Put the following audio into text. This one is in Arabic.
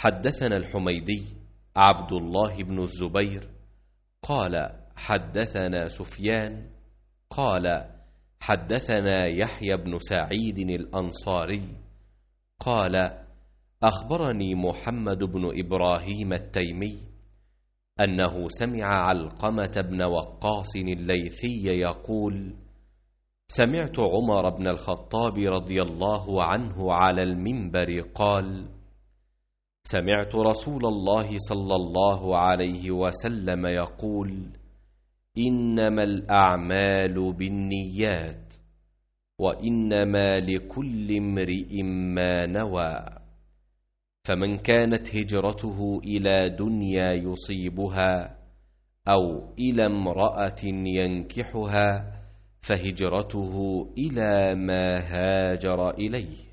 حدثنا الحميدي عبد الله بن الزبير قال حدثنا سفيان قال حدثنا يحيى بن سعيد الأنصاري قال أخبرني محمد بن إبراهيم التيمي أنه سمع علقمة بن وقاص الليثي يقول سمعت عمر بن الخطاب رضي الله عنه على المنبر قال سمعت رسول الله صلى الله عليه وسلم يقول إنما الأعمال بالنيات وإنما لكل امرئ ما نوى. فمن كانت هجرته إلى دنيا يصيبها أو إلى امرأة ينكحها فهجرته إلى ما هاجر إليه.